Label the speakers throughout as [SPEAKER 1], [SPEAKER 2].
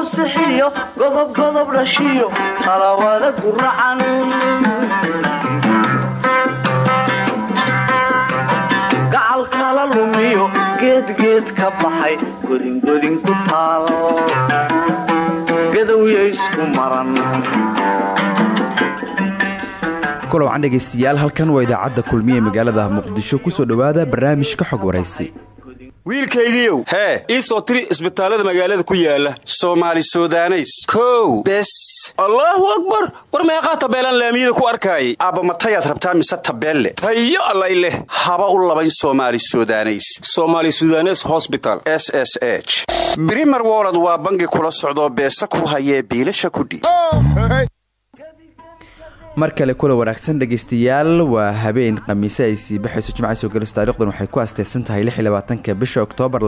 [SPEAKER 1] lagu sixiyo godob godob dhashiyo qalawada guracan gacal kala lumiyo geedgeed ka baxay godingodin ku taal gadowya isku maran.
[SPEAKER 2] Kulan dhegaystayaal halkan waa idaacadda kulmiye magaalada muqdisho ku soo dhowaada barnaamijka xog waraysi
[SPEAKER 3] wiilkaygiiow hee ii soo tiri isbitaallada magaalada ku yaalla soomaali sudaneys. Kow. Bes. Allaahu akbar. War meeqaa tabeelaan laamiyada ku arkaayay? Aabbamatayaad rabtaa mise tabeelle? Tayo allay leh haba u labayn soomaali sudaneys. Somaali sudanes hosbital s s h. Brimer wolod waa bangi kula socdoo beesa ku hayee biilasha kudhiib
[SPEAKER 2] mar kale kula wanaagsan dhegaystayaal waa habeen khamiise ay sii baxayso jimca soo geliso taarikhdan waxay ku asteysan tahay ka bisha oktoobar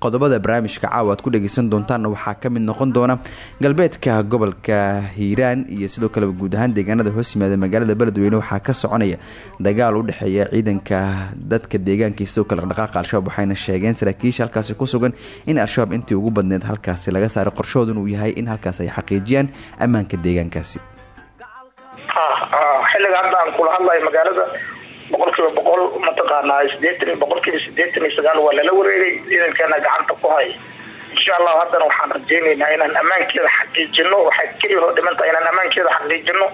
[SPEAKER 2] qodobada barnaamijka caawa aad ku dhegaysan doontaan waxaa ka mid noqon doona galbeedka gobolka hiiraan iyo sidoo kale guud ahaan deegaanada hoos yimaada magaalada beledweyne. Waxaa ka soconaya dagaal u dhexeeya ciidanka dadka deegaanka iyo sidoo kale dhaqdhaqaaqa al-shabaab waxayna sheegeen saraakiisha halkaasi ku sugan in al-shabaab intii ugu badneed halkaasi laga saaray qorshahoodun uu yahay in halkaas ay xaqiijiyaan ammaanka deegaankaasi
[SPEAKER 4] hadda aan kula hadlayo magaalada boqolkiiba boqol mataqaanaa sideetan boqolkiiba sideetan iyo sagaal waa lala wareegay ciidankeena gacanta ku haya insha allahu haddana waxaan rajeyneynaa inaan ammaankeeda xaqiijino waxay keliya hoo dhimantaha inaan ammaankeeda xaqiijino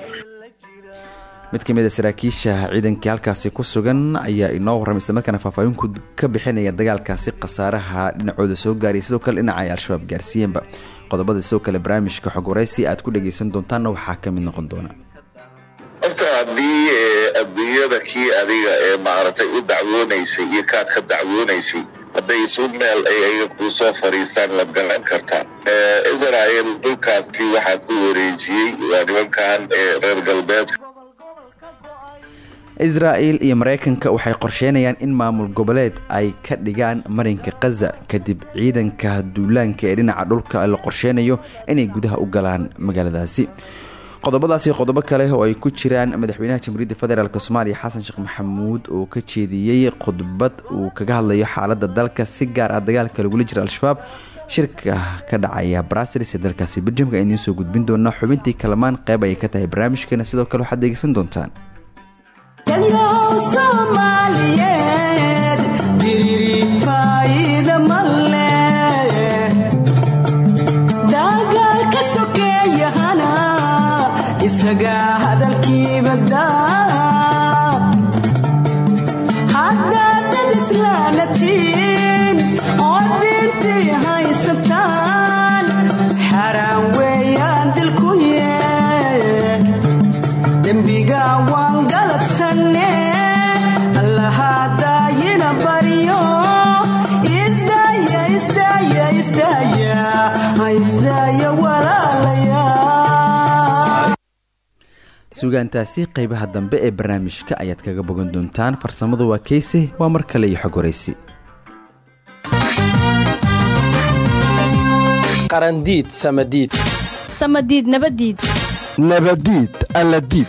[SPEAKER 2] mid ka mid a saraakiisha ciidankii halkaasi ku sugan ayaa inoo warramay islamarkaana faahfaahintu ka bixinaya dagaalkaasi khasaaraha dhinacooda soo gaaraya. Sidoo kale dhinaca al-shabaab gaarsiiyeenba qodobada sidoo kale barnaamijka xog waraysi aad ku dhagaysan doontaanna waxaa ka mid noqon doona
[SPEAKER 5] haddii adduunyada kii adiga ee maaragtay u dacwoonaysay iyo kaad ka dacwoonaysay hadday isu meel ay ayaga kuu soo fadhiistaan la garan kartaa israel dhulkaasi waxaa ku wareejiyey waa nimankan reer galbeedka.
[SPEAKER 2] Israa'il iyo maraykanka waxay qorsheynayaan in maamul goboleed ay ka dhigaan marinka khaza kadib ciidanka duulaanka ee dhinaca dhulka la qorsheynayo inay gudaha u galaan magaaladaasi qodobadaasi qodobo kale oo ay ku jiraan madaxweynaha jamhuuriyadda federaalk soomaaliya xasan sheekh maxamuud oo ka jeediyey khudbad uu kaga hadlayo xaaladda dalka si gaar ah dagaalka lagula jira al-shabaab. Shirka ka dhacaya brasilis ee dalkaasi beljamka ayaan idiin soo gudbin doonaa xubintii kalamaan qeyb ayay ka tahay barnaamijkeena sidoo kale waxaad dhegeysan doontaan sugaantaasi qeybaha dambe ee barnaamijka ayaad kaga bogan doontaan. Farsamadu waa keyse waa mar kale iyo xog
[SPEAKER 6] qarandiid samadiid.
[SPEAKER 7] Samadiid nabadiid.
[SPEAKER 8] Nabadiid alladiid.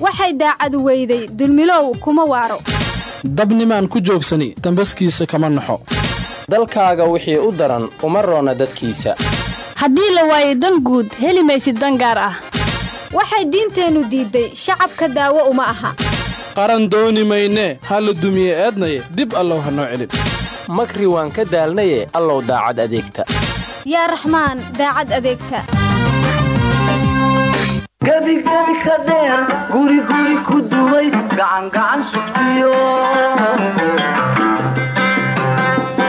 [SPEAKER 7] Waxay daacadu weyday dulmilow kuma waaro.
[SPEAKER 8] Dabnimaan ku joogsani dambaskiisa kama naxo.
[SPEAKER 6] Dalkaaga wixii u daran uma roona dadkiisa.
[SPEAKER 7] Haddii la waayo dan guud heli maysid dan gaar ah waxay diinteennu diidday shacabka daawo uma aha.
[SPEAKER 8] Qaran dooni maynee ha la dumiye eednaye dib allow ha noo celin.
[SPEAKER 6] Makri waan ka daalnaye allow daacad adeegta.
[SPEAKER 7] Yaa raxmaan daacad adeegta.
[SPEAKER 1] Gebigebi ka dheer guriguri ku dumay gacangacan sugtiyo.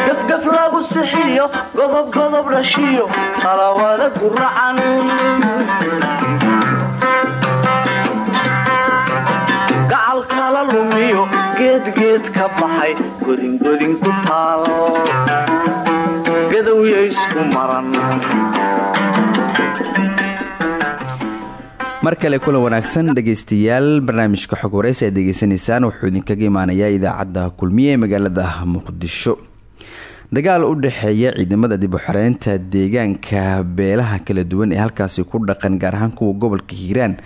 [SPEAKER 1] Gafgaf lagu sixiyo godobgodob dhashiyo qalawada guracan kala lumiyo geedgeed ka baxay godingodin ku taal. Gadowya isku maran.
[SPEAKER 2] Mar kale kulan wanaagsan dhegaystayaal barnaamijka xog waraysi aad degeysanaysaan wuxuu idinkaga imaanayaa idaacadda kulmiye ee magaalada muqdisho dagaal u dhexeeya ciidamada dib u xoreynta deegaanka beelaha kala duwan ee halkaasi ku dhaqan gaar ahaan kuwa gobolka hiiraan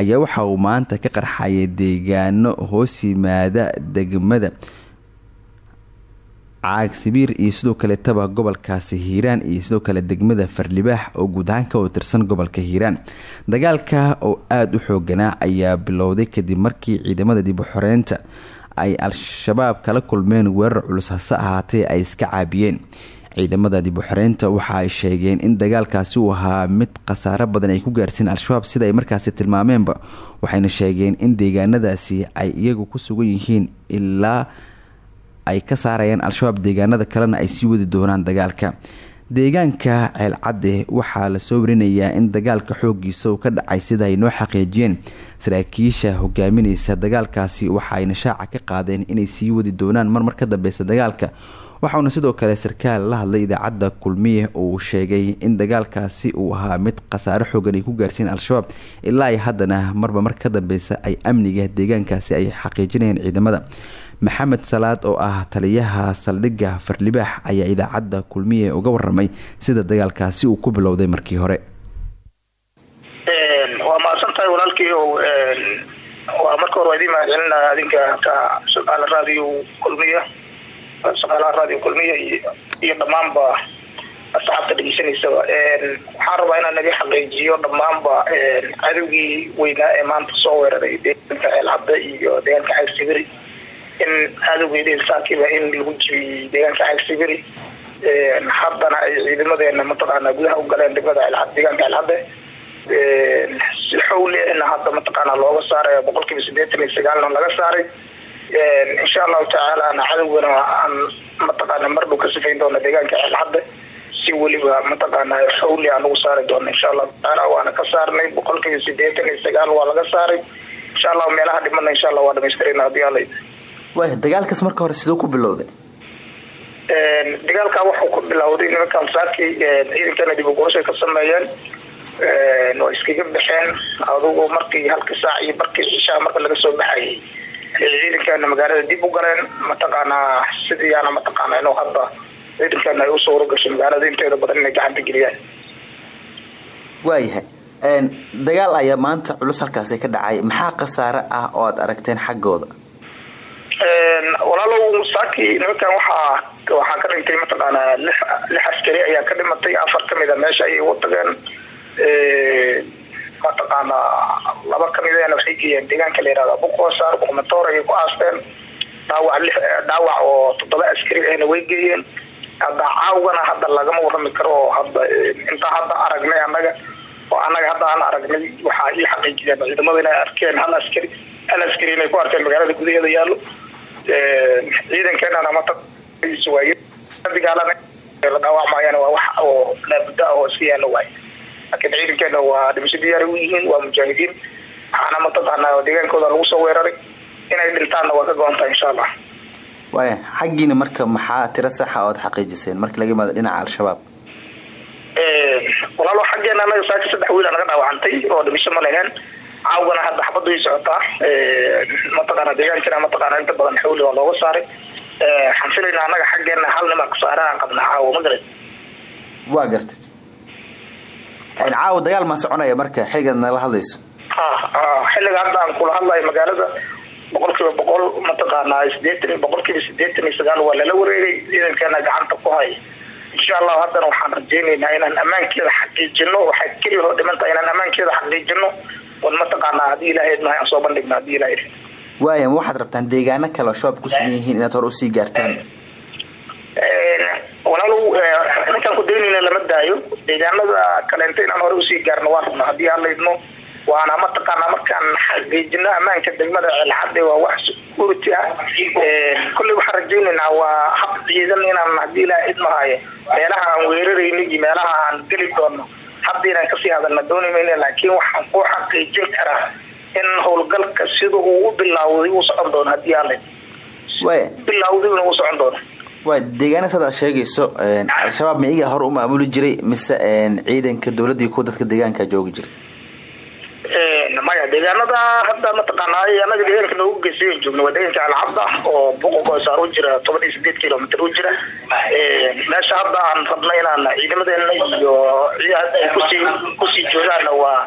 [SPEAKER 2] ayaa waxa uu maanta ka qarxaya deegaano hoos yimaada degmada. Caag sibiir iyo sidoo kaletaba gobolkaasi hiiraan iyo sidoo kale degmada farlibaax oo guud ahaan ka tirsan gobolka hiiraan. Dagaalka oo aada u xooganaa ayaa bilowday kadib markii ciidamada dib u xoreynta ay al-shabaab kala kulmeen weerar culus hase ahaatee ay iska caabiyeen. Ciidamada dib u xoreynta waxa ay sheegeen in dagaalkaasi uu ahaa mid khasaaro badan ay ku gaarsiin al-shabaab sida ay markaasi tilmaameenba waxayna sheegeen in deegaanadaasi ay iyagu ku sugan yihiin ilaa ay ka saarayaan al-shabaab deegaanada kalena ay sii wadi doonaan dagaalka deegaanka ceelcadde waxaa la soo warinayaa in dagaalka xoogiisa uu ka dhacay sida ay noo xaqiijiyeen. Saraakiisha hogaaminaysa dagaalkaasi waxaayna shaaca ka qaadeen inay sii wadi doonaan marmar ka dambeysa dagaalka. Waxauna sidoo kale sarkaal la hadlay idaacadda kulmiye oo uu sheegay in dagaalkaasi uu ahaa mid khasaaro xoogan ay ku gaarsiin al-shabaab. Ilaa ay haddana marba mar ka dambeysa ay amniga deegaankaasi ay xaqiijinayeen ciidamada maxamed salaad oo ah taliyaha saldhigga farlibaax ayaa idaacadda kulmiye uga waramay sida dagaalkaasi uu ku bilowday markii hore.
[SPEAKER 4] Waa mahadsan tahay walaalkii waa marka hore waa idin mahadcelina adinka ka shaqaala raadiyo kulmiya shaqaalaha raadiyo kulmiya iyo dhammaanba asxaabta dhegeysanaysaba waxaan rabaa inaan naga xaqiijiyo dhammaanba cadowgii weynaa ee maanta soo weeraray deegaanka ceelcadda iyo deegaanka xagsibiri in cadowgii dhilsaakiiba in lagu jibiyey deegaanka xagsibiri haddana ay ciidamadeena mataqaana gudaha u galeen ceelcad deegaanka ceelcadde si xowlina hadda mataqaana looga saaray boqol kiiba sideetan iyo sagaalna laga saaray. Insha allahu tacaalana cadowgana aan mataqaana mar dhow ka sifayn doona deegaanka ceelcadde si weliba mataqaana xowli aan ugu saari doona insha allahu tacaala waana ka saarnay boqol kiiba sideetan iyo sagaal waa laga saaray. Insha allahu meelaha dhimana insha allah waa dhamaystirayna haddii
[SPEAKER 2] waaya dagaalkaas marka hore siduu ku bilowday?
[SPEAKER 4] Dagaalka wuxuu ku bilowday nimankan saakii ciidankana dib ugurashay ka sameeyeen. Waa iskaga baxeen adugu markii halka saac iyo barkii cishaa marka laga soo baxayay ciidankeena magaalada dib u galeen. Mataqaanaa sidiiyaana mataqaana inuu hadda ciidankeena ay u soo urogashay magaalada inteeda badan inay gacanta geliyaan.
[SPEAKER 2] Waayahay dagaal ayaa maanta culus halkaasi ka dhacay. Maxaa khasaare ah oo aad aragteen xaggooda
[SPEAKER 4] saaki nimankan waxaa waxaa ka dhintay mataqaanaa lix lix askari ayaa ka dhimatay afar ka mid a meesha ayay ugu tageen mataqaanaa laba kamidana waxay geeyeen deegaanka la yihahda buqosaar buqmatoor ayay ku aasteen. Dhaawac li dhaawac oo toddoba askari ahna way geeyeen. Hadda caawgana hadda lagama warami karo oo hadda intaa hadda aragnay annaga oo annaga hadda aan aragnay waxaa ii xaqiijiyeen ciidamada inay arkeen hal askari hal askari inay ku arkeen magaalada gudaheeda yaallo matawaaye dagaalana la dhaawacmayaan waa wax oo laabudda ah oo iska yaallo waaye laakiin ciidankeena waa dhimasho diyaari u yihiin waa mujaahidiin. Waxaana mataqaanaa deegaankooda lagu soo weeraray inay dhintaanna waa ka go-ontahay insha allah.
[SPEAKER 2] Waaya xaggiina marka maxaa tiro saxa ood xaqiijiseen? Marka laga yimaado dhinaca al-shabaab.
[SPEAKER 4] Walaalo xaggeena anaga saaki saddex wiila naga dhaawacantay oo dhimasho ma leheen caawgana hadda xabadda way socotaa mataqaana deegaankana mataqaana inta badan xawli waa looga saaray. Waxaan filaynaa annaga xaggeena hal nima khasaare aan qabnaa caawo ma garan
[SPEAKER 2] waa garta. Caawa dagaal maa soconaya marka xiligaad nala hadlayso.
[SPEAKER 4] Xilliga hadda aan kula hadlayo magaalada boqol kiiba boqol mataqaanaa sideetan boqol kiiba sideetan iyo sagaal waa lala wareegay ciidankeena gacanta ku haya insha allahu haddana waxaan rajeynaynaa inaan ammaankeeda xaqiijino waxay keliya hoo dhimantahay inaan ammaankeeda xaqiijino wan mataqaanaa haddii ilahay idmahay aan soo bandhigno haddii ilahay
[SPEAKER 2] waaya ma waxaad rabtaan deegaano kale oo shabaab ku sugan yihiin inaad hore u sii gaartaan?
[SPEAKER 4] Walaalow ninkaan ku daynayna lama daayo. Deegaanada kaleenta inaan hore u sii gaarno waan rabna haddii waana mataqaanaa markaan xaqiijino ammaanka degmada ceelxadde waa wax security ah. Kolley waxaan rajaynaynaa waa hab ciidan inaan haddii ilaah idmahayo meelaha aan weerarayno iyo meelaha aan geli doono hadda inaan ka sii hadalna dooni mayna laakiin waxaan ku xaqiijin karaa in howlgalka sida uu u bilaawday uu socon doono haddii aan laydmo bilaawday inuu u socon doono.
[SPEAKER 2] Waa deegaana saad aad sheegayso al-shabaab ma iyaga hore u maamuli jiray mise ciidanka dowladii kuwa dadka deegaanka joogi jiray
[SPEAKER 4] maya deegaanada hadda mataqaanaa anaga deegaanka noogu geysay joogna waa deegaanka alcabda oo boqoqosaar u jira toban iyo u jira. Meesha hadda aan rabna inaan ciidamadeena iyo ay ku sii ku sii joogaana waa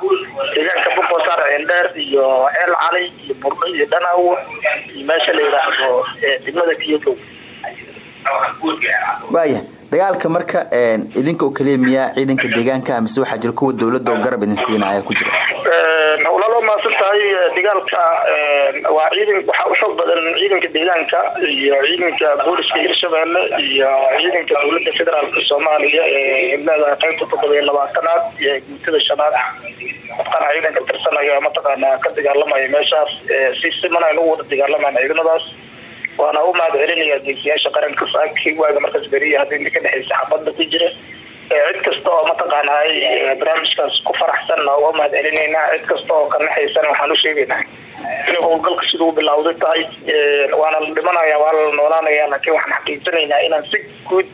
[SPEAKER 4] deegaanka boqosaar ceeldheer iyo ceel cali iyo burdho iyo dhanaawo meesha la yidhaahdo degmada kiyadow
[SPEAKER 2] waaya dagaalka marka idinka oo keliya miyaa ciidanka deegaanka mise waxaa jira kuwa dowladda oo garab idin siinaya ku jira?
[SPEAKER 4] Howlalo maasan tahay dagaalka waa ciidan waxaa u xoog badan ciidanka deegaanka iyo ciidanka booliska hirshabelle iyo ciidanka dowladda federaalka soomaaliya ee leedahay qaybta toddoba labaatanaad iyo guutada shanaad mataqaana ciidanka tirsanaya mataqaana ka dagaalamaya meeshaas si siman aynu u wada dagaalamaan ciidamadaas waana u mahad celinaya geesiyaasha qaranka saakii waaga markaas beriya inta ka dhexeysa xabadda ku jira cid kasta oo mataqaana barnaamijkaas ku faraxsanna waa mahad celinaynaa cid kasta oo ka naxaysana waxaan u sheegaynaa inay howlgalka siduu u bilawday tahay waana la dhimanaya waa la noolaanaya laakiin waxaan xaqiijinaynaa inaan si guud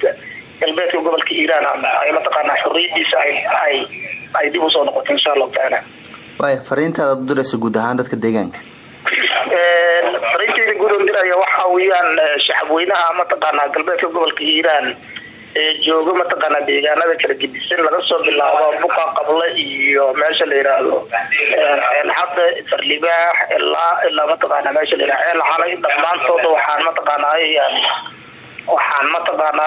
[SPEAKER 4] galbeedka gobolka iiraan ay mataqaana xorriyadiisa ay ay dib u soo noqoto insha allahu tacaala
[SPEAKER 2] waaya fariintaada ad u diraysa guud ahaan dadka deegaanka
[SPEAKER 4] fariinteyda guud on diraya waxa weeyaan shacabweynaha mataqaana galbeedka gobolka hiiraan ee jooga mataqaana deegaanada kala gedisan laga soo bilaabo buqa qable iyo meesha la yiraahdo ceelxadda farlibaax ilaa ilaa mataqaana meesha la yiraahdo ceel xalay dhammaantooda waxaan mataqaana waxaan mataqaana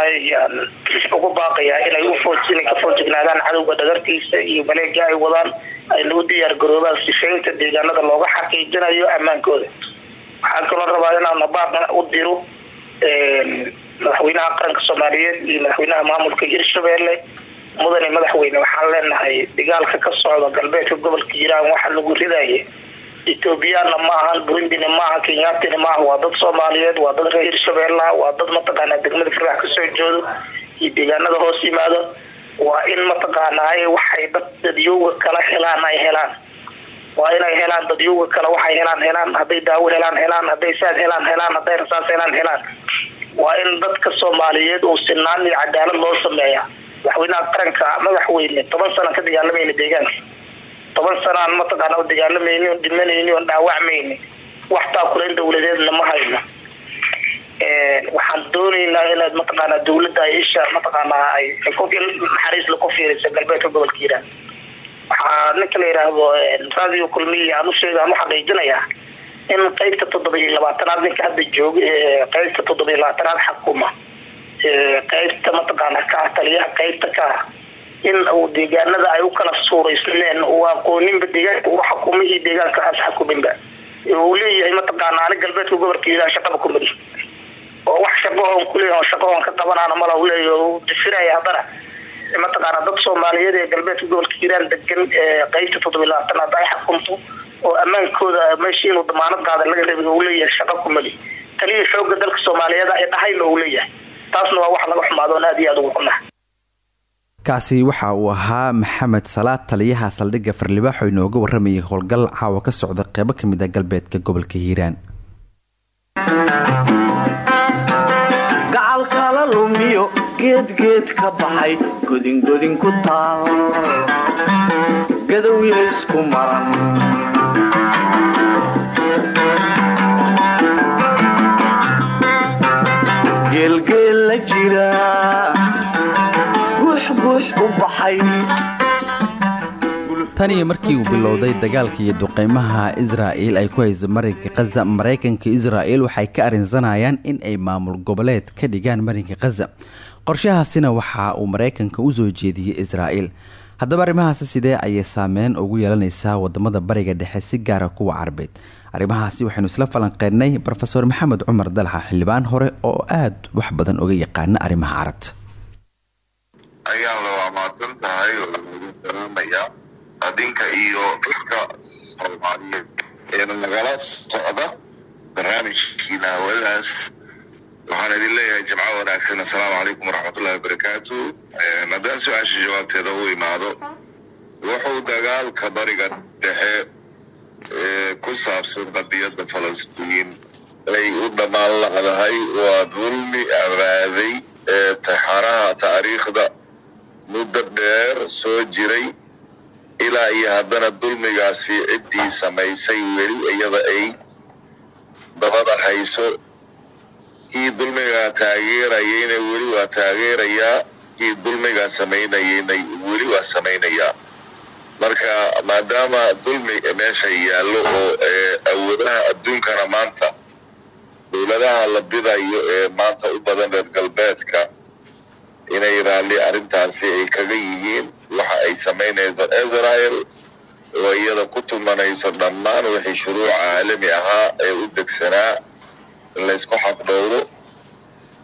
[SPEAKER 4] ugu baaqayaa inay ufooj inay ka foojignaadaan cadowga dhagartiisa iyo maleega ay wadaan ayna u diyaar garoobaan sifeynta deegaanada looga xaqiijinayo ammaankooda waxaan kaloo rabaa inaan nabaaq u diro madaxweynaha qaranka soomaaliyeed iyo madaxweynaha maamulka hirshabelle mudane madaxweyne waxaan leenahay dagaalka ka socda galbeedka gobolka hiiraan waxa lagu ridaya ethoobiyaanna ma ahan burundina maaha kenyatina maaha waa dad soomaaliyeed waa dad reer hirshabella waa dad mataqaana degmada farax ka soo joodo iyo deegaanada hoos yimaado. Waa in mataqaana waxay dad dadyowga kala helaan ay helaan waa inay helaan dadyowga kale waxay helaan helaan. Hadday daawo helaan helaan. Hadday saad helaan helaan. Hadday rasaas helaan helaan. Waa in dadka soomaaliyeed uu sinaan iyo cadaalad loo sameeya madaxweynaha qaranka madaxweyne toban sana ka dagaalamayna deegaanka toban sanaan mataqaana o dagaalamayni on dhimanayni on dhaawacmayni wax taakulayn dawladeedna ma hayno. Waxaan doonaynaa inaad mataqaana dawladda ay isha mataqaana ay naxariis laku fiirisa galbeedka gobolka hiiraan waxaa ninka la yidhaahdo radio kulmiya aan usheega aan uxaqiijinayaa in qaybta toddoba iyo ninka hadda jooga qaybta toddoba iyo labaatanaad xakuma qaybta mataqaana ka taliyaha qaybta ka ah in uu deegaanada ay u kala suuraysneen uu aqooninba deegaanka uu xakuma iyo deegaankaas xakuminba uu leeyahay mataqaana ani galbeedka gobolka hiiraan shaqaba kumadi oo wax shaqahoon kuleeya oo shaqahoon ka qabanaana mala leeya difiraya haddana mataqaana dad soomaaliyeed ee galbeedka gobolka hiiraan degan qaybta toddoba iyo labaatanaad ay xakunto oo ammaankooda meesha inuu damaanad qaada laga rabay uu leeyahay shaqa kumali taliya xooga dalka soomaaliyeed ay dhahayna uu leeyahay. Taasna waa wax laga xumaado on aad iyo aad ugu xunaa
[SPEAKER 2] kaasi waxa uu ahaa maxamed salaad taliyaha saldhigga farlibaax oo inooga waramayay howlgal caawa ka socda qeybo ka mid a galbeedka gobolka hiiraan
[SPEAKER 1] geedgeed ka baxay godingodin ku taal gadowya isku maran geelgeel la jira. Guuxguux u baxay
[SPEAKER 2] tan iyo markii uu bilowday dagaalka iyo duqeymaha israa'il ay ku hayso marinka khaza maraykanka israa'il waxay ka arrinsanayaan in ay maamul goboleed ka dhigaan marinka khaza qorshahaasina waxa uu maraykanka u soo jeediyey israa'il haddaba arrimahaasi sidee ayay saameyn ugu yeelanaysaa waddamada bariga dhexe si gaara kuwa carbeed? Arrimahaasi waxaynu isla falanqeynay rofeor maxamed cumar dalxa xildhibaan hore oo aada wax badan oga yaqaana arrimaha carabta.
[SPEAKER 5] Ayaan la waamaadsan tahay oo lagu salaamayaa adinka iyo dadka soomaaliyeed ee nagala socda barnaamijkiina hawadaas waxaan idin leeyahay jimco wanaagsan. Assalaamu calaykum waraxmatullahi wabarakaatu. Haddaan su'aasha jawaabteeda u imaado wuxuu dagaalka bariga dhexe ku saabsan qadiyadda falastiin. Ay u dhammaan lacdahay waa dulmi abaaday taxaraha taariikhda muddo dheer soo jiray. Ilaa iyo haddana dulmigaasi ciddii samaysay weli iyada ay dabada hayso kii dulmigaa taageerayayna weli waa taageerayaa kii dulmigaa samaynayayna weli waa samaynayaa marka maadaama dulmi meesha yaallo oo awoodaha adduunkana maanta dowladaha la bidayo ee maanta u badan reer galbeedka inay raalli arrintaasi ay kaga yihiin waxa ay samaynayso israel oo iyada ku tumanayso dhammaan wixii shuruuca caalami ahaa ee u degsanaa laysku xaqdhowro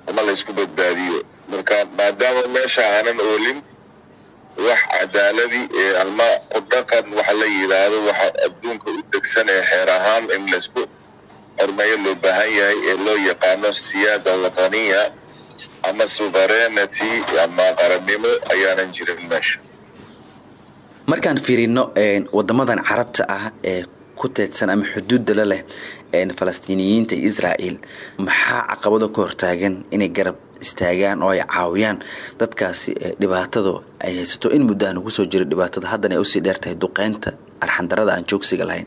[SPEAKER 5] ama laysku badbaadiyo. Marka maadaama meesha aanan oolin wax cadaaladi ee ama ku dhaqan waxa la yidhaahdo waxa adduunka u degsan ee xeer ahaan in laysku xormeeyo loo baahan yahay ee loo yaqaano siyaada wataniya ama sovereignity ama qarannimo ayaanan jirin meesha.
[SPEAKER 2] Markaan fiirino wadamadan carabta ah ee ku teedsan ama xuduudda la leh falastiiniyiinta iyo israel maxaa caqabado ka hortaagan inay garab istaagaan oo ay caawiyaan dadkaasi dhibaatadu ay haysato? In muddo aan ugu soo jiro dhibaatada haddana ay u sii dheer tahay duqeynta arxandarada aan joogsiga lahayn.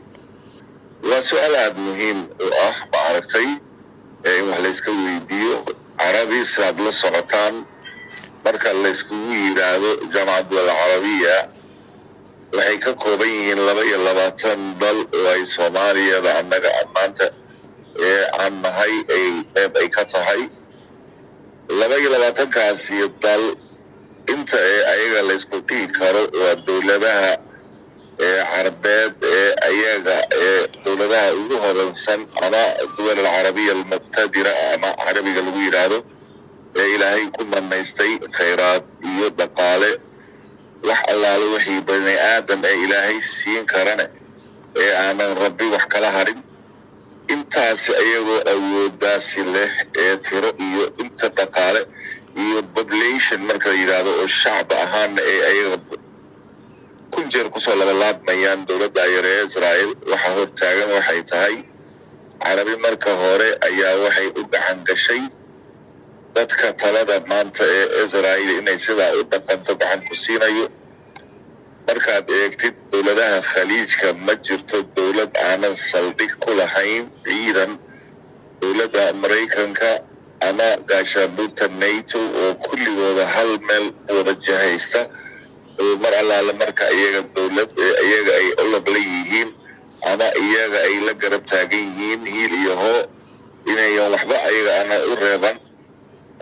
[SPEAKER 5] Waa su'aal aada muhiim u ah ma aragtay in wax layska weydiiyo. Carabi siaad la socotaan marka layskugu yidhaahdo jaamacadul carabiya waxay ka kooban yihiin laba iyo labaatan dal oo ay soomaaliyada annaga maanta ee aan nahay ay qeyb ay ka tahay. Laba iyo labaatankaasi dal inta ee ayaga laysku dhihi karo waa dowladaha ee carabeed ee ayaga ee dowladaha ugu horansan ama duwal alcarabiya almuqtadira ama carabiga lagu yidhaahdo ee ilaahay ku manaystay khayraad iyo dhaqaale wax allaale wixii bani aadam ee ilaahay siin karane ee aanan rabbi wax kala harin. Intaasi ayagoo awoodaasi leh ee tiro iyo inta dhaqaale iyo population marka la yidhaahdo oo shacba ahaana ee ayaga kun jeer ku soo labalaabmayaan dowladda yar ee israel waxa hortaagan waxay tahay carabi marka hore ayaa waxay u gacan gashay dadka talada maanta ee israel inay sidaa u dhaqanto gacan ku siinayo. Markaad eegtid dowladaha khaliijka ma jirto dowlad aanan saldhig ku lahayn ciidan. Dowladda maraykanka ama gaashaabuurta nato oo kulligooda hal meel wada jahaysta oo mar allaale marka iyaga dowlad iyaga ay olog la yihiin ama iyaga ay la garab taagan yihiin hiil iyo hoo inayan waxba ayaga aanan u reeban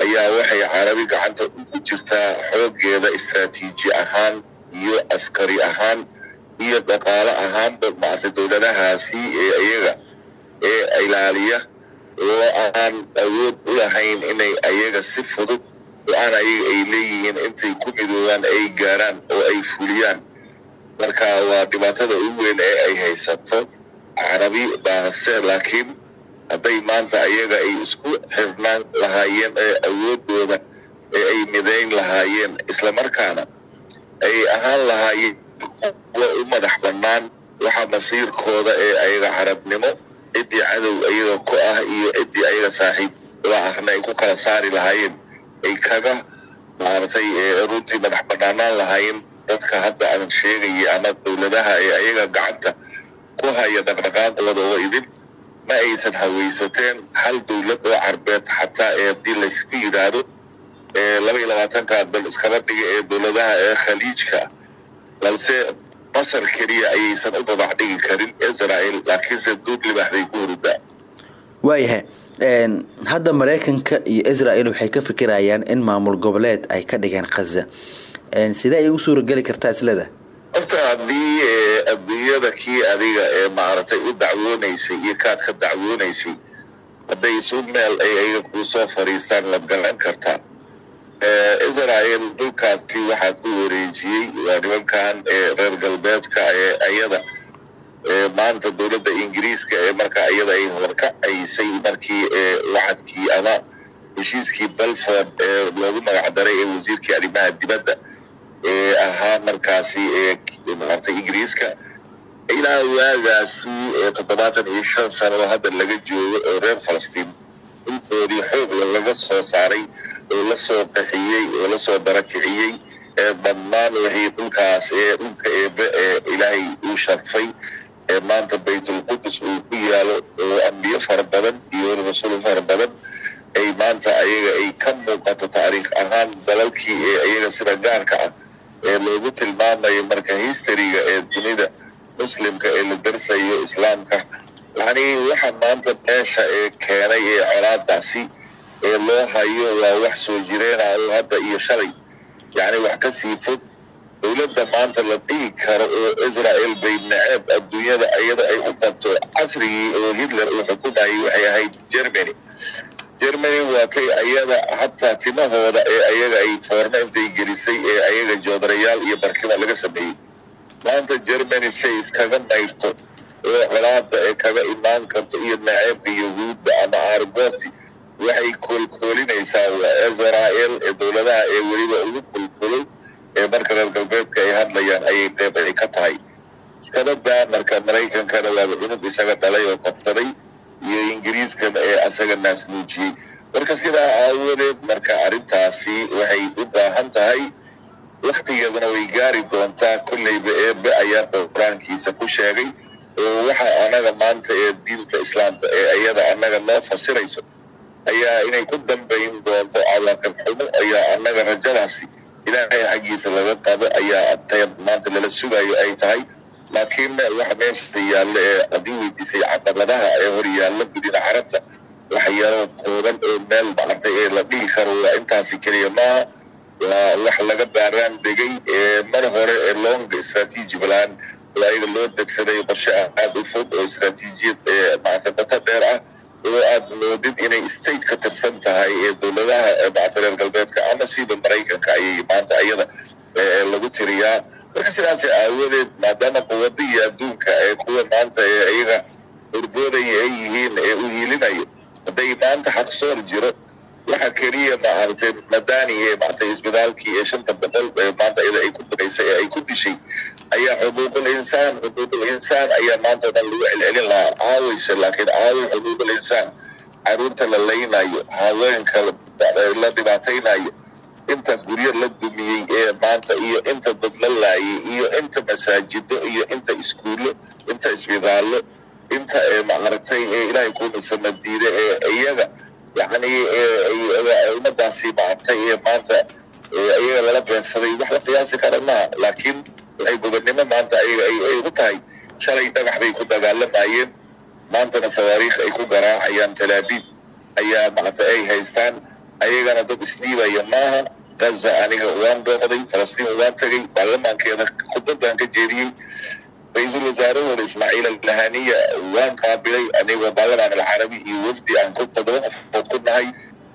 [SPEAKER 5] ayaa waxay carabi gacanta ugu jirtaa xooggeeda istraatiiji ahaan iyo askari ahaan iyo dhaqaale ahaanba maarta dowladahaasi ee iyaga ee ilaaliya oo aan awood u lahayn inay ayaga si fudud oo aan ayaga ay leeyihiin intay ku midoobaan ay gaaraan oo ay fuliyaan. Marka waa dhibaatada ugu weyn ee ay haysato carabi baase laakiin hadday maanta ayaga ay isku xirnaan lahaayeen ee awoodooda ee ay midayn lahaayeen islamarkaana ay ahaan lahaayeen kuwa u madax bannaan waxa masiirkooda ee ayaga carabnimo ciddii cadow ayaga ku ah iyo ciddii ayaga saaxiibla ahna ay ku kala saari lahaayeen ay kaga maaragtay runtii madax bannaanaan lahaayeen dadka hadda aan sheegaya ama dowladaha ee ayaga gacanta ku haya dhaqdhaqaaqooda oo idin ma aysan hawaysateen hal dowlad oo carbeed xataa ee haddii laysku yidhaahdo laba iyo labaatanka dal iskaba dhiga ee dowladaha ee khaliijka. Balse masar keliya ayaysan u babax dhigi karin israel laakiinse duud libax bay ku hurudaa
[SPEAKER 2] waayahay hadda maraykanka iyo israel waxay ka fikirayaan in maamul goboleed ay ka dhigeen khaza sidee ay u suurageli kartaa isleda
[SPEAKER 5] horta haddii adduunyada kii adiga ee maaragtay u dacwoonaysay iyo kaad ka dacwoonaysay hadday isu meel ay ayaga kuu soo fadhiistaan la garan kartaa israel dhulkaasi waxaa ku wareejiyey waa nimankan ee reer galbeedka ee ayada maanta dowladda ingiriiska ee marka iyada ay horkacaysay markii wacadkii ama heshiiskii belford ee loogu magacdaray ee wasiirkii arrimaha dibadda ee ahaa markaasi ee maartay ingiriiska ilaa waagaasi toddobaatan iyo shan sano oo hadda laga joogo oo reer falastiin dhulkoodii xoog laga soo saaray oo la soo qaxiyey oo la soo barakiciyey ee dhammaan wixii dhulkaas ee dhulka eebe ee ilaahay uu sharfay ee maanta baytulqudus uu ku yaalo oo ambiyo fara badan iyo rasuul fara badan ay maanta ayaga ay ka muuqato taariikh ahaan dalalkii ee ayaga sida gaarka ah ee loogu tilmaamayo marka historyga ee dunida muslimka ee la darsayo islaamka. Yacni waxa maanta meesha ee keenay ee colaadaasi ee loo hayo waa wax soo jireena oo hadda iyo shalay. Yacni wax ka sii fog dowladda maanta la dhihi karo oo israel bay naceeb adduunyada iyada ay u qabto casrigii oo hitler uu xukumayay waxay ahayd germany germany waa kay ayada hataa timahooda ee ayaga ay foorno intay gelisay ee ayaga joodarayaal iyo barkima laga sameeyey. Maanta germany say iskaga mayrto oo colaada ee kaga imaan karto iyo naceebka yahuudda ama argoti waxay koolkoolinaysaa waa israel ee dowladaha ee weliba ugu kulkulay ee marka reer galbeedka ay hadlayaan ayay qeyb ay ka tahay. Iskaba daa marka maraykankana waaba cunug isaga dhalay oo qabsaday iyo ingiriiskana ee asaga naasmuujiyey marka sidaa aawadeed marka arrintaasi waxay u baahan tahay waktigeedana way gaari doontaa. Kolleyba eebe ayaa qur'aankiisa ku sheegay oo waxa anaga maanta ee diinta islaamka ee iyada anaga noo fasirayso ayaa inay ku dambayn doonto cawaaqib xumo ayaa anaga rajadaasi ilaahay xaggiisa laga qabo ayaa ta maanta lala sugayo ay tahay laakiin waxa meesha yaalla ee adii weydiisay caqabadaha ee hor yaalla gudida carabta waxyaalo kooban oo meel maartay ee la dhihi karo waa intaasi keliya maaha wax laga baaraan degay ee mar hore ee long strategy plan. Oo ayaga loo degsaday qorshe aad u fog oo istaraatiijiyad ee maartay bato dheer ah oo aad moodid inay state ka tirsan tahay ee dowladaha ee maartay reer galbeedka ama siba maraykanka ayay maanta ayada lagu tiriyaa marka sidaas aawadeed maadaama quwadihii adduunka ee kuwa maanta ee iyaga horboodaya ay yihiin ee u hiilinayo hadday maanta xaqsoor jiro waxa keliya maaragtay madani ee maaragtay isbitaalkii ee shanta boqol ee maanta iyada ay ku dunaysay ee ay ku dishay ayaa xuquuqul insaan xuquuqul insaan ayaa maanta o dhan lagu celcelin lahaa caawaysa laakiin caaway xuquuqul insaan carruurta la laynayo haweenka la dhibaataynayo inta guryo la dumiyey ee maanta iyo inta dad la laayay iyo inta masaajido iyo inta iskuullo inta isbitaallo inta ee maaragtay ee ilaahay kuumisama diida ee iyaga yacni ummadaasi maaragtay ee maanta iyaga lala beegsaday wax la qiyaasi kara maaha. Laakiin waxay gobonnimo maanta ay u tahay shalay dhagax bay ku dagaalamayeen maantana sawaariikh ay ku garaacayaan talaabiib ayaa maaragtay ay haystaan ayagana dad isdhiibaya maaha gaza aniga waan booqday falastiin waan tegay baarlamaankeeda khudbadan ka jeediyey ra'iisul wasaarahooda ismaaciil alnahaniya waan qaabilay anigoo baarlamaan alcarabi iyo wafdi aan ku toddoba qofood ku nahay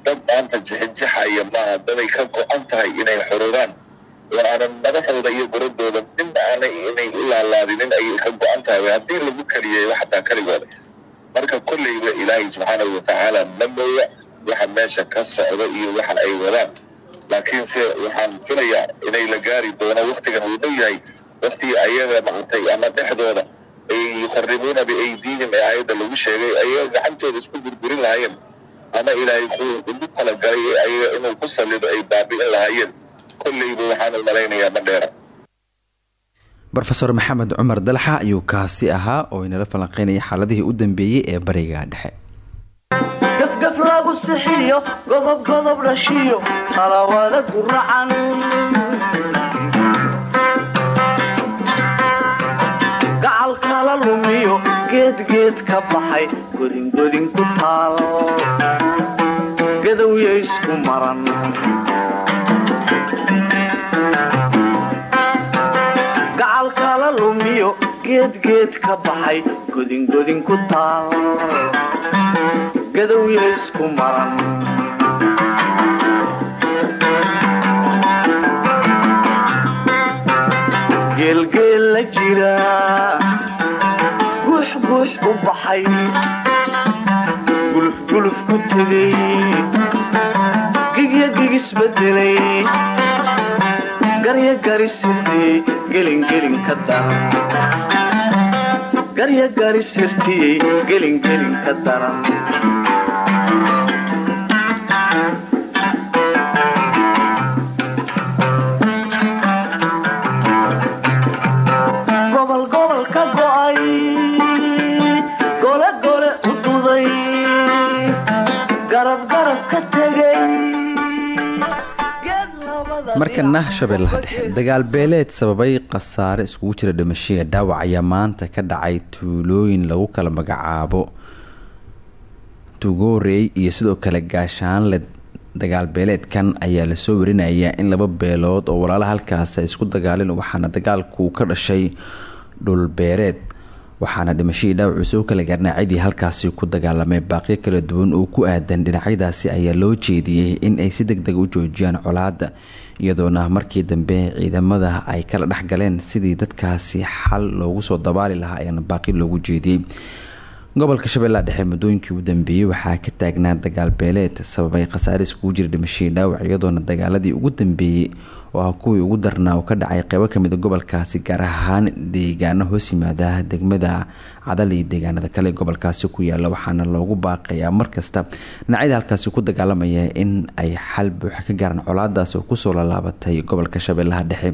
[SPEAKER 5] dad maanta jixinjixaya maaha daday ka go-an tahay inay xoruraan oo aanan madaxooda iyo guradooda nin aanay inay u laalaadinin ayay ka go-an tahay haddii lagu keliyeeyo xataa keligooda marka kolleyba ilaahay subxaanahu watacaala ma mooya waxa meesha ka socda iyo waxa ay wadaan. Laakiinse waxaan filayaa inay la gaari doono waktigan uu dhow yahay waktigii ayaga maaragtay ama dhexdooda ay yuqaribuuna biaydiihim ee aayadda lagu sheegay ayaga gacantooda isku burburin lahaayeen. Ama ilaahay ugu talagalay ayaga inuu ku salido ay baabi'in lahaayeen. Kolleyba waxaan u malaynayaa ma dheera.
[SPEAKER 2] Rofeor maxamed cumar dalxa ayuu kaasi ahaa oo inala falanqeynaya xaaladihii u dambeeyey ee bariga dhexe
[SPEAKER 1] gafgaf lagu sixiyo godob godob dhashiyo qalawada guracan gacal kala lumiyo geedgeed ka baxay godingodin ku taal gadowya isku maran gacal kala lumiyo ka baxay godingodin ku taal gadowya isku maran geelgeel la jira guux guux u baxay. Gulufguluf ku tegay gigya gigisbedelay garya garisirtiyey gelingelin ka daran. Garya garisirtiyey gelingelin ka daran
[SPEAKER 2] markana shabeellaha dhexe dagaal beeleed sababay khasaare iskugu jira dhimashiya dhaawac ayaa maanta ka dhacay tuulooyin lagu kala magacaabo. Tugoorey iyo sidoo kale gaashaanle dagaal beeleedkan ayaa la soo warinayaa in laba beelood oo walaala halkaas ay isku dagaaleen waxaana dagaalku ka dhashay dhulbeereed waxaana dhimashadii dhaawacuusa u kala gaarnaacidii halkaasi ku dagaalamay. Baaqyo kala duwan oo ku aadan dhinacyadaasi ayaa loo jeediyey in ay si deg deg u joojiyaan colaada iyadoona markii dambe ciidamada ay kala dhexgaleen sidii dadkaasi xal loogu soo dabaali lahaa ayaana baaqi loogu jeediyey gobolka shabeellaha dhexe muddooyinkii u dambeeyey waxaa ka taagnaa dagaal beeleed sababay khasaare iskugu jira dhimashadii dhaawac iyadoona dagaaladii ugu dambeeyey oo ah kuwii ugu darnaa oo ka dhacay qeybo ka mid a gobolkaasi gaar ahaan deegaano hoos yimaada degmada cadal iyo deegaanada kale. Gobolkaasi ku yaalla waxaana loogu baaqayaa markasta dhinacyada halkaasi ku dagaalamaya in ay xal buuxa ka gaaraan colaadaas oo ku soo laalaabatay gobolka shabeellaha dhexe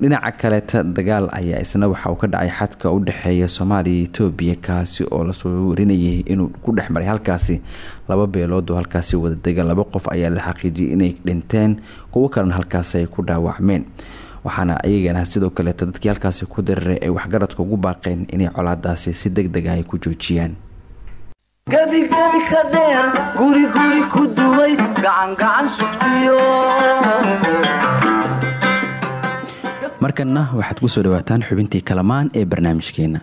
[SPEAKER 2] dhinaca kaleeta dagaal ayaa isna waxa uu ka dhacay xadka u dhexeeya soomaaliya iyo etoobiya kaasi oo la soo warinayay inuu ku dhex maray halkaasi laba beelood oo halkaasi wada degan. Laba qof ayaa la xaqiijiyay inay dhinteen kuwo kalena halkaasi ay ku dhaawacmeen. Waxaana iyagana sidoo kaleeta dadkii halkaasi ku diriray ay waxgaradka ugu baaqeen inay colaadaasi si deg deg ah ay ku joojiyaan.
[SPEAKER 1] Gebigebi ka dheer guri guri ku duway gacangacan sugtiyo
[SPEAKER 2] markana waxaad ku soo dhawaataan xubintii kalamaan ee barnaamijkeena.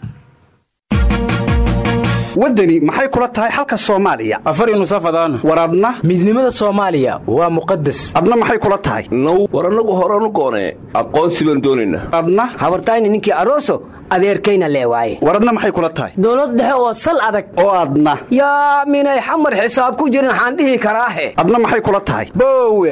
[SPEAKER 9] Waddani maxay kula tahay xalka soomaaliya?
[SPEAKER 3] Afari nusafadaan
[SPEAKER 9] war adna?
[SPEAKER 6] Midnimada soomaaliya waa muqadas
[SPEAKER 9] adna maxay kula tahay?
[SPEAKER 10] Now war annagu horanu goonee. Aqoonsi baan doonaynaa
[SPEAKER 9] adna?
[SPEAKER 11] Habartayni ninkii aroso adeerkayna lee waaye.
[SPEAKER 9] War adna maxay kula tahay?
[SPEAKER 11] Dowlad dhexe oo sal adag.
[SPEAKER 9] Oo adna.
[SPEAKER 11] Yaa minay xamar xisaab ku jirin waxaan dhihi karaahe
[SPEAKER 9] adna maxay kula tahay?
[SPEAKER 3] Boowe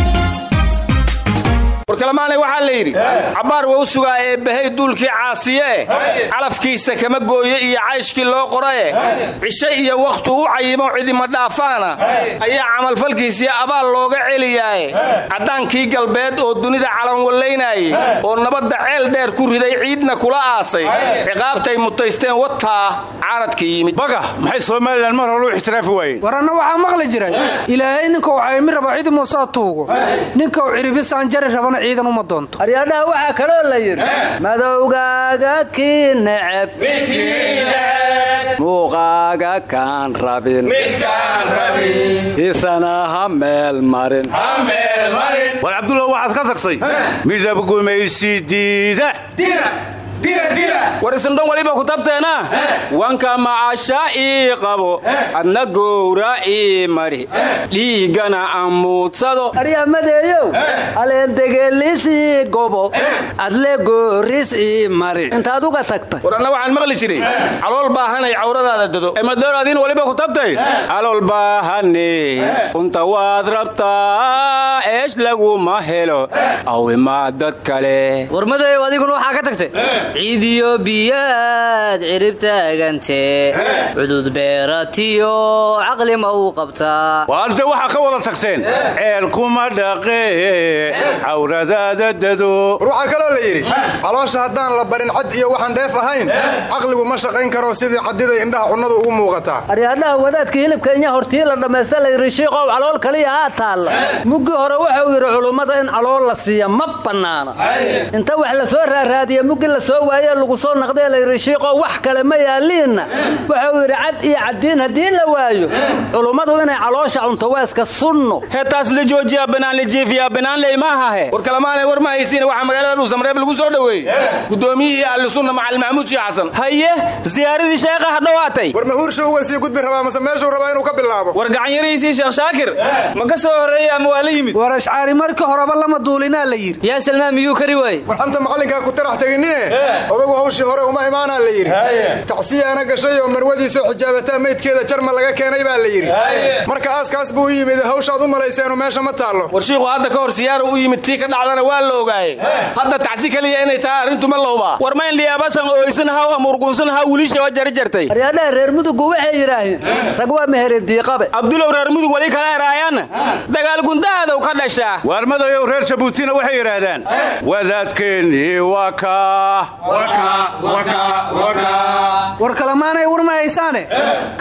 [SPEAKER 3] warkalamaanay waxaa la yidhi cabbaar waa u sugaa eebbahay duulkii caasiye. Eh calafkiisa kama gooyo iyo cayshkii loo qorae cishe iyo wakhtu u cayimo cidima dhaafaana. Ayaa camalfalkiisii abaal looga celiyaae caddaankii galbeed oo dunida calanwallaynaaye oo nabadda ceel dheer ku riday ciidna kula aasay. Ciqaabtay mutaysteen wataa caaradkii yimid.
[SPEAKER 12] Baga maxay somalilan mar hore u ixtiraafi waayeen
[SPEAKER 13] war anna waxaa maqli jiray. Ilaahay ninka uu caymi raba cidi muusoo tuugo. Ninka uu ciribisaan jari rabana ciidan uma doonto.
[SPEAKER 11] Aryadhaha waxaa kaloo la yidhi madowgaaga kii neceb muuqaaga kaan rabin isana ha meel marin.
[SPEAKER 12] War cabdulla waxaad ka tagtay midab gumaysi diida
[SPEAKER 3] war isindhon waliba ku tabteena wanka macasha ii qabo. Adna gowra ii mari. Dhiiggana amuudsado
[SPEAKER 11] aryamadeeyow aleendegelisii gobo. Adle gooris ii mari. Intaad uga tagtay
[SPEAKER 3] war anna waxaan maqli jiray calool baahanay cawradaada dado emadoor adiin waliba ku tabtay calool baahane unta waad rabtaa eesh laguma helo awimaa dad kale.
[SPEAKER 11] Warmadeeyow adiguna waxaa ka tagtay ciidiyo biyaad cirib taagantee cudud beeratiyo caqli ma uu qabtaa
[SPEAKER 12] waarde waxaa ka wada tagteen. Ceel kuma dhaqee cawradaada dado
[SPEAKER 14] war waxaa kaloo la yidhi caloosha haddaan la barin cad iyo waxaan dheef ahayn caqligu ma shaqayn karo sidii caddiday indhaha cunnadu ugu muuqataa
[SPEAKER 11] aryaadhaha wadaadka hilibka inya hortii la dhammaysta layidhi shiiqow calool kaliya haa taalla muggii hore wuxuu yidhi culummada in calool la siiya ma bannaana. Inta wax la soo raaraadiya muggi la soo waaye lagu soo naqdee layidhi shiiqoo wax kale ma yaaliinna wuxuu yidhi cad iyo caddiin haddii la waayo. Culummadu inay caloosha cunto weeska sunno.
[SPEAKER 3] Heetaas la joojiyaa banaan la jeefiyaa banaanley maahahe war kalamaanay war ma haysiina waxaa magaalada dhuusamreeb lagu soo dhoweeyey. Guddoomiyihii ahlusunna macalin maxamuud sheekh xasan. Haye ziyaaradii sheekhaha dhowaatay
[SPEAKER 14] war mahuursha uga sii gudbi rabaa mase meeshuu rabaa inuu ka bilaabo.
[SPEAKER 3] War gacanyarihiisii sheekh shaakir. Ma ka soo horreeyey ama waa la yimid?
[SPEAKER 13] War ashcaari markii horeba lama duulinaa la yidhi.
[SPEAKER 11] Yaa salmaan miyuu kari waaye
[SPEAKER 14] war xanta macallinkaa ku tarax teginine odagu hawshii hore uma imaanaa la yidhi. Tacsiyaana gashay oo marwadiisoo xijaabataa meydkeeda jarma laga keenay baa la yidhi. Marka aaskaas buu u yimid hawshaad u malayseenu meesha ma taallo.
[SPEAKER 15] War shiiku hadda ka hor siyaara u yimid tii ka dhacdana waa la ogaaye. Hadda tacsi keliya inay tahay arrintu ma lowbaa
[SPEAKER 16] war mayn liyaabasan ooysan haw amurgunsan haw wilisha waa jari jartay.
[SPEAKER 11] Aryaadhaha reer mudugu waxay rag waa meherediiqabe
[SPEAKER 16] abdulow reer mudug wali kala eraayaana dagaal gundahadow ka dhashaa.
[SPEAKER 12] Waarmadayow reer jabuutina waxay yidhaahdaan wadaadkeennii waa kaa
[SPEAKER 13] war kalemaanay war ma haysaane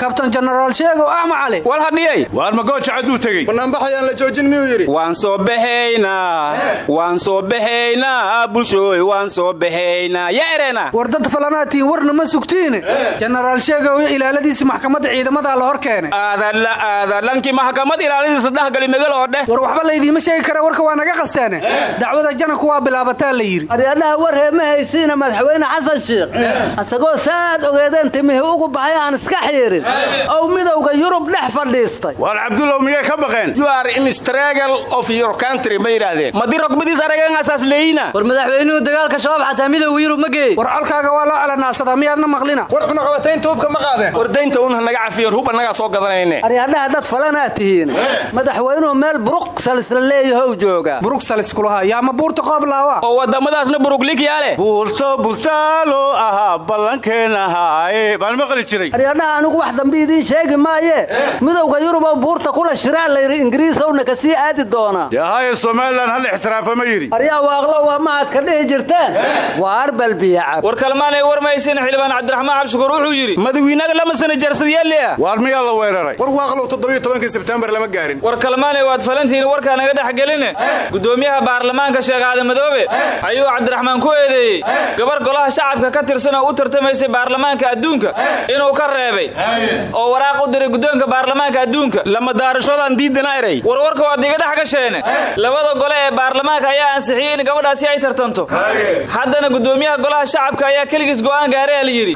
[SPEAKER 13] kabtan jenaraal sheegow axma cali.
[SPEAKER 16] Wal hadhiyay
[SPEAKER 12] waar magooja cadduu tegey.
[SPEAKER 14] Banaanbaxayaan la joojin miyuu yidhi?
[SPEAKER 16] Waan soo baxaynaa waan soo baxaynaa bulshooy waan soo baxaynaa ereena.
[SPEAKER 13] War dad falanaatiin warna ma sugtiine? Jenaraal sheegow iyo ilaaladiisi maxkamadda ciidamadaa la hor keenay
[SPEAKER 16] aadala aadalankii maxkamad ilaaladiisa dhexgali megal oo dheh
[SPEAKER 13] war waxba laydiima sheegi kara warka waa naga qasteene dacwada jananku waa bilaabataa la yidhi.
[SPEAKER 11] Aryaadhaha war heema haysiina madaxweyne xasan sheikh asagoo saad ogeedeen timihii ugu baxay aan iska xiirin ow midowga yurub dhex fadhiistay.
[SPEAKER 12] Waar cabdulow miyay ka baqeen?
[SPEAKER 16] You are in struggle of your country ma yidhaahdeen? Madi rogmadiis arageen asaas leeyina
[SPEAKER 11] war madaxweynuhu dagaalka shabaab xataa midowga yurub ma geey
[SPEAKER 13] war colkaaga waa loo calanaadsadaa miyaadna maqlina?
[SPEAKER 14] War cunaqabataynta hubka ma qaadeen?
[SPEAKER 15] War daynta unha naga cafiyan hub annagaa soo gadanayne.
[SPEAKER 11] Aryaadhaha dad falanaad tihiin. Madaxweynuhu meel buruqsalis la leeyahow joogaa.
[SPEAKER 13] Buruqsalis kulaha yaa ma buurta qoob laawa
[SPEAKER 16] oo waddamadaasna buruglik yaa leh
[SPEAKER 12] buurto bultaalo ahaa ballankeenahaaye baan maqli jiray.
[SPEAKER 11] Aryaadhaha anigu wax dambe idiin sheegi maaye. Midowga yurub oo buurta kula shiraa layidhi ingiriisowna ka sii aadi doonaa
[SPEAKER 12] dee haaye somalilan hal ixtiraafo ma yidhi.
[SPEAKER 11] Aryaa waaqlo waa mahad ka dhihi jirteen? Waar balbiyacab
[SPEAKER 16] war kalmaanay war maysin xildhibaan cabdiraxmaan cabshukuur wuxuu yidhi madawiinaga lama sana jarsadyaaliya
[SPEAKER 12] waar miyaa la weeraray?
[SPEAKER 14] War waaqlow toddobiyo tobankii sebtembar lama gaarin.
[SPEAKER 16] War kalmaanay waad falantihiin warkaa naga dhex geline. Gudoomiyaha baarlamaanka sheekh aadan madoobe ayuu cabdiraxmaan ku eedeeyey gabar golaha shacabka ka tirsan oo u tartamaysay baarlamaanka adduunka inuu ka reebay. Oo waraaq u diray guddoonka baarlamaanka adduunka. Lama daarashoodaan diidana eray. Warwarka waad iga dhex gasheene labada gole ee baarlamaanka ayaa ansixiyey in gabadhaasi ay tartanto. Haddana gudoomiyaha golaha shacabka ayaa keligiis go'aan gaaray la yidhi.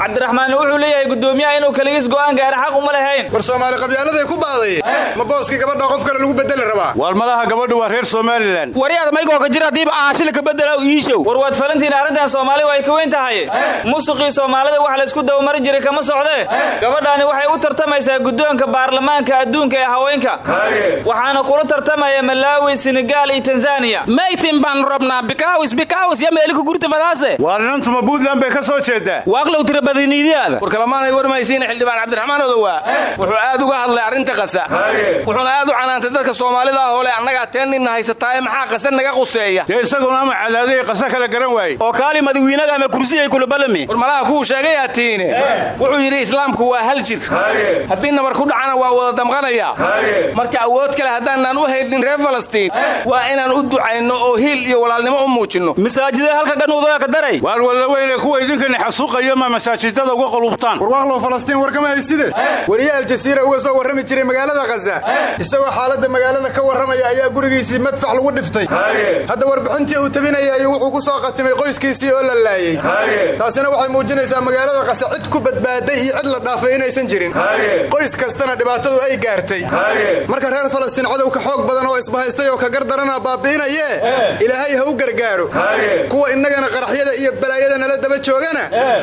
[SPEAKER 16] Cabdiraxmaan wuxuu leeyahay gudoomiyaha inuu keligiis go'aan gaara xaq uma lahayn.
[SPEAKER 14] War soomaali qabyaaladay ku baadaye ma booskii gabadha qof kale lagu bedeli rabaa?
[SPEAKER 12] Waar malaha gabadhu waa reer somalilan.
[SPEAKER 16] Waryaada maygoo ka jira hadiiba aashila ka bedela iishow war waad falantiin arrintan soomaali way ka weyn tahay. Musuqii soomaalida wax laysku dabamari jiray kama socdee gabadhaani waxay u tartamaysaa guddoonka baarlamaanka adduunka ee haweenka. Waxaana kula tartamaya malaawi senegaal iyo tanzaniya maytin baan rabnaa bikaawis bikaawis ya meelika gurta fadaase.
[SPEAKER 12] Waar inantuma puntland bay ka soo jeedaa
[SPEAKER 16] waaqlow tira badaniidiyaada
[SPEAKER 15] war kalamaanay war mahaysiina xildhibaan cabdiraxmaan odowaa wuxuu aad uga hadlay arrinta qasa. Wuxuuna aad u canaantay dadka soomaalida ah oo annagaa teenninna haysataaye maxaa qasa naga quseeya?
[SPEAKER 12] Dee isaguna ama cadaadaya qasa kala garan waaye
[SPEAKER 16] kaali madawiinaga ama kursiyay kula balami
[SPEAKER 15] war malaha kuwu sheegayaa tiine wuxuu yidhi islaamku waa hal jir. Haddii nabar ku dhacana waa wada damqanaya. Marka awood kale haddaanaan u haynin reer falastiin waa inaan u ducayno oo hiil iyo walaalnimo u muujinno.
[SPEAKER 16] Masaajida halka ganuudoya ka daray?
[SPEAKER 12] Waar wallaweyne kuwa idinkani xasuuqayo ma masaajidada uga qulubtaan?
[SPEAKER 14] War waaqlow falastiin warkama hayside wariye aljasiira uga soo warrami jiray magaalada khaza isagoo xaaladda magaalada ka warramaya ayaa gurigiisii madfac lagu dhiftay. Hadda warbixintii uu tabinayay wuxuu ku soo qatimay qoyskiisii oo la laayey taasina waxay muujinaysaa magaalada kasa cid ku badbaaday iyo cid la dhaafay inaysan jirin qoys kastana dhibaatadu ay gaartay. Marka reer falastiin cadowka xoog badan oo isbahaystay oo ka gardarana baabi'inaye ilaahay ha u gargaaro. Kuwa innagana qaraxyada iyo balaayada nala daba joogana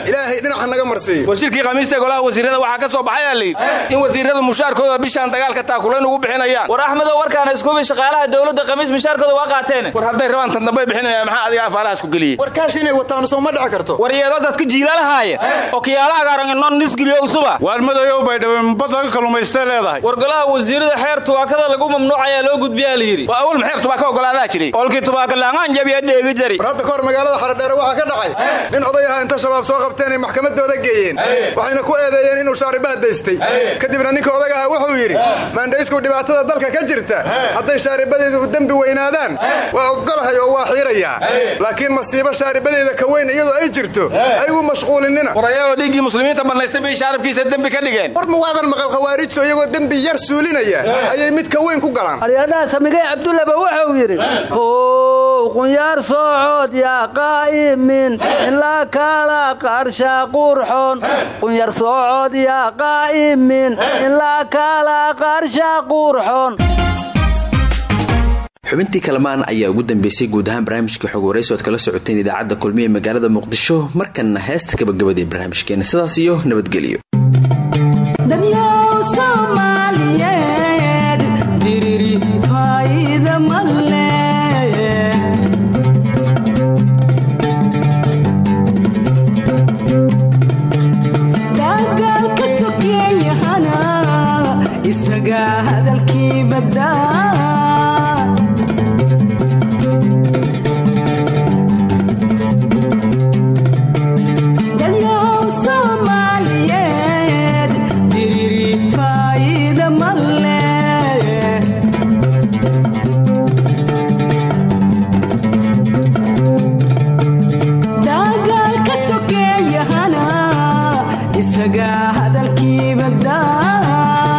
[SPEAKER 14] ilaahay dhinaca naga marsiiyo.
[SPEAKER 15] War shirkii khamiista golaha wasiirada waxaa ka soo baxayaa layidhi in wasiiradu mushaarkooda bishaan dagaalka taakulayn ugu bixinayaan.
[SPEAKER 16] War axmedow warkaana iskubi shaqaalaha dowladda khamiis mushaarkooda waa qaateen.
[SPEAKER 15] War hadday rabaan tan dambay bixinayaan maxaa adiga afaarahaas ku
[SPEAKER 14] kaash inay wataan soo ma dhici karto.
[SPEAKER 16] War iyadoo dadka jiilaalahaaye oo kiyaala agaaran inoo nisgiliyo usuba.
[SPEAKER 12] Waar madoyow bay dhaween baddaga kallumaystay leedahay.
[SPEAKER 16] War golaha wasiirada xeer tubaakada lagu mamnuucayaa loo gudbiyaa la yidhi.
[SPEAKER 15] Waa awal maxeer tubaaka ogolaadaa jiray
[SPEAKER 16] olkii tubaakalaangaan jabiya dheegi jari.
[SPEAKER 14] War hadda ka hor magaalada xaradheere waxaa ka dhacay. Nin oday aha inta shabaab soo qabteen ay maxkamaddooda geeyeen. Waxayna ku eedeeyeen inuu shaaribaha daystay kadibna ninka odag aha wuxuu yidhi maandhaysku dhibaatada dalka ka jirta. Hadday shaaribadeedu u dembi weynaadaan. Waa ogolahay oo waa xiirayaa. Laakiin masiibo shaaribadeeda ka weyn iyadoo ay jirto aygu mashquulinina.
[SPEAKER 15] War ayagoo dhiiggii muslimiinta bannaystay bay shaarabkiisa dembi ka dhigeen.
[SPEAKER 14] War muwaadan maqal khawaarijto iyagoo dembi yar suulinaya ayay mid ka weyn ku galaan.
[SPEAKER 11] Aryadhaha samigay cabdullaba wuxuu yidhi how qunyaar soocod yaa qaa'imin ilaa kala qarsha qurxoon qunyar soocod yaa qaa'imin ilaa kala qarsha qurxoon
[SPEAKER 2] xubintii kalamaan ayaa ugu dambeysay guud ahaan barnaamijkai xog waraysi oad kala socoteen idaacadda kulmiye magaalada muqdisho markana heesta gabagabadee barnaamijkeena. Sidaas iyo nabadgelyo.
[SPEAKER 17] Hadalkii hadalkiiba daa